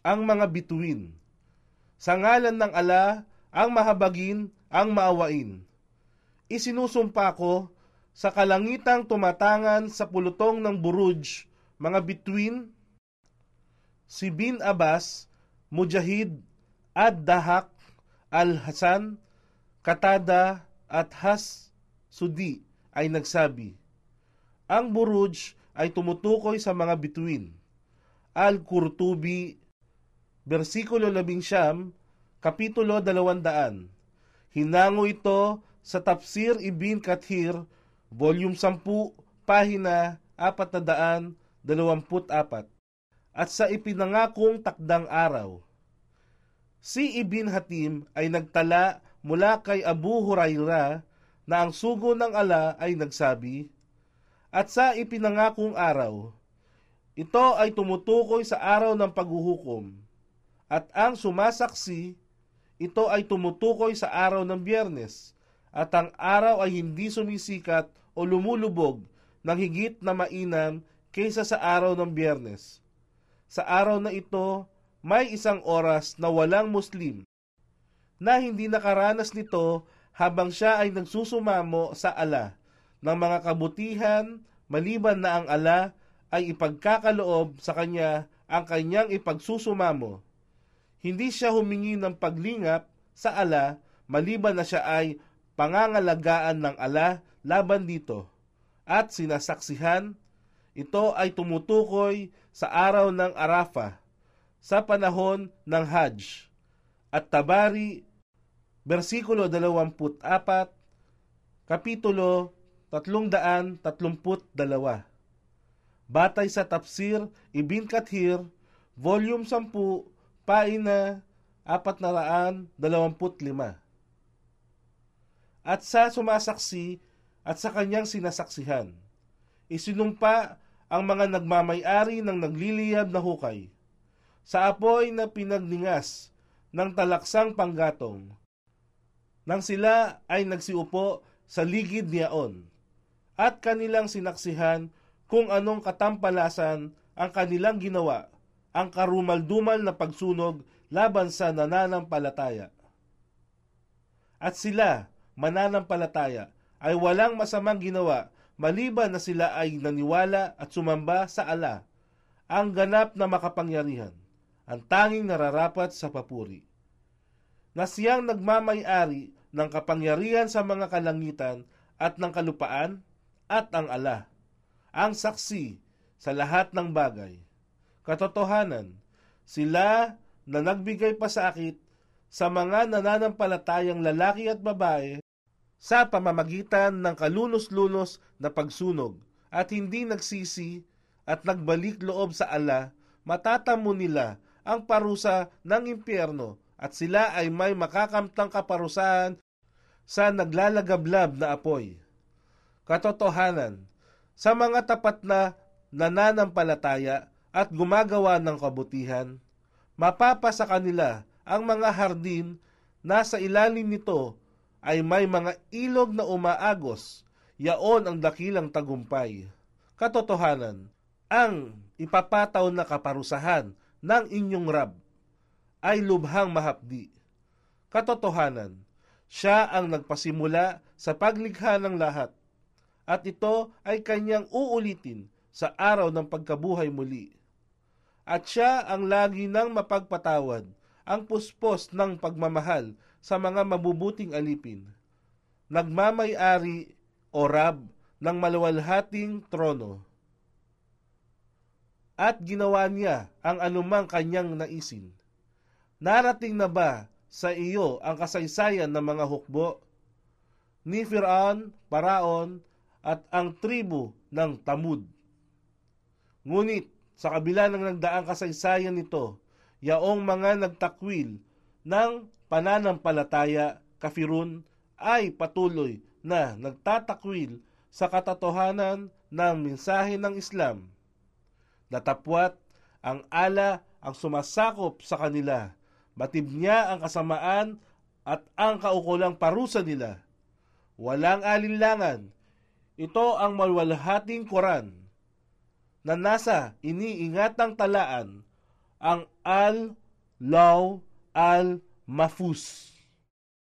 Ang mga bituin Sa ngalan ng ala, ang mahabagin, ang maawain. Isinusumpa ko sa kalangitang tumatangan sa pulutong ng Buruj, mga bituin, si Bin Abbas, Mujahid, Ad-Dahak, Al-Hasan, Katada, at Has Sudi ay nagsabi, Ang Buruj ay tumutukoy sa mga bituin. Al-Qurtubi, versikulo 11, kapitulo 200. Hinango ito sa Tafsir Ibn Kathir, volume 10, pahina 424, at sa ipinangakong takdang araw. Si Ibn Hatim ay nagtala mula kay Abu Huraira na ang sugo ng ala ay nagsabi, At sa ipinangakong araw, ito ay tumutukoy sa araw ng paghuhukom, at ang sumasaksi, ito ay tumutukoy sa araw ng biyernes, at ang araw ay hindi sumisikat o lumulubog ng higit na mainam kaysa sa araw ng biyernes. Sa araw na ito, may isang oras na walang Muslim na hindi nakaranas nito habang siya ay nagsusumamo sa ala ng mga kabutihan maliban na ang ala ay ipagkakaloob sa kanya ang kanyang ipagsusumamo. Hindi siya humingi ng paglingap sa ala maliban na siya ay pangangalagaan ng ala laban dito. At sinasaksihan, ito ay tumutukoy sa araw ng Arafa, sa panahon ng Hajj. At Tabari, versikulo 24, kapitulo 332. Batay sa Tafsir Ibn Kathir, volume 10, paina 425. At sa sumasaksi at sa kanyang sinasaksihan, isinumpa ang mga nagmamayari ng nagliliyab na hukay sa apoy na pinagningas ng talaksang panggatong nang sila ay nagsiupo sa ligid niyaon at kanilang sinaksihan kung anong katampalasan ang kanilang ginawa ang karumaldumal na pagsunog laban sa nananampalataya. At sila, mananampalataya, ay walang masamang ginawa maliban na sila ay naniwala at sumamba sa ala, ang ganap na makapangyarihan, ang tanging nararapat sa papuri. Na siyang nagmamay-ari ng kapangyarihan sa mga kalangitan at ng kalupaan at ang ala, ang saksi sa lahat ng bagay. Katotohanan, sila na nagbigay pasakit sa mga nananampalatayang lalaki at babae sa pamamagitan ng kalunos-lunos na pagsunog at hindi nagsisi at nagbalik loob sa ala, matatamo nila ang parusa ng impyerno at sila ay may makakamtang kaparusahan sa naglalagablab na apoy. Katotohanan, sa mga tapat na nananampalataya at gumagawa ng kabutihan, mapapa sa kanila ang mga hardin na sa ilalim nito ay may mga ilog na umaagos, yaon ang dakilang tagumpay. Katotohanan, ang ipapataw na kaparusahan ng inyong Rab ay lubhang mahapdi. Katotohanan, siya ang nagpasimula sa paglikha ng lahat, at ito ay kanyang uulitin sa araw ng pagkabuhay muli. At siya ang lagi nang mapagpatawad, ang puspos ng pagmamahal sa mga mabubuting alipin. Nagmamay-ari o rab ng maluwalhating trono. At ginawa niya ang anumang kanyang naisin. Narating na ba sa iyo ang kasaysayan ng mga hukbo ni Firaun, Paraon, at ang tribu ng Tamud. Ngunit sa kabila ng nagdaang kasaysayan nito, yaong mga nagtakwil ng pananampalataya kafirun ay patuloy na nagtatakwil sa katotohanan ng mensahe ng Islam. Natapwat ang ala ang sumasakop sa kanila, batib niya ang kasamaan at ang kaukulang parusa nila. Walang alinlangan, ito ang malwalhating Quran na nasa iniingatang talaan ang Al-Law Al-Mafus.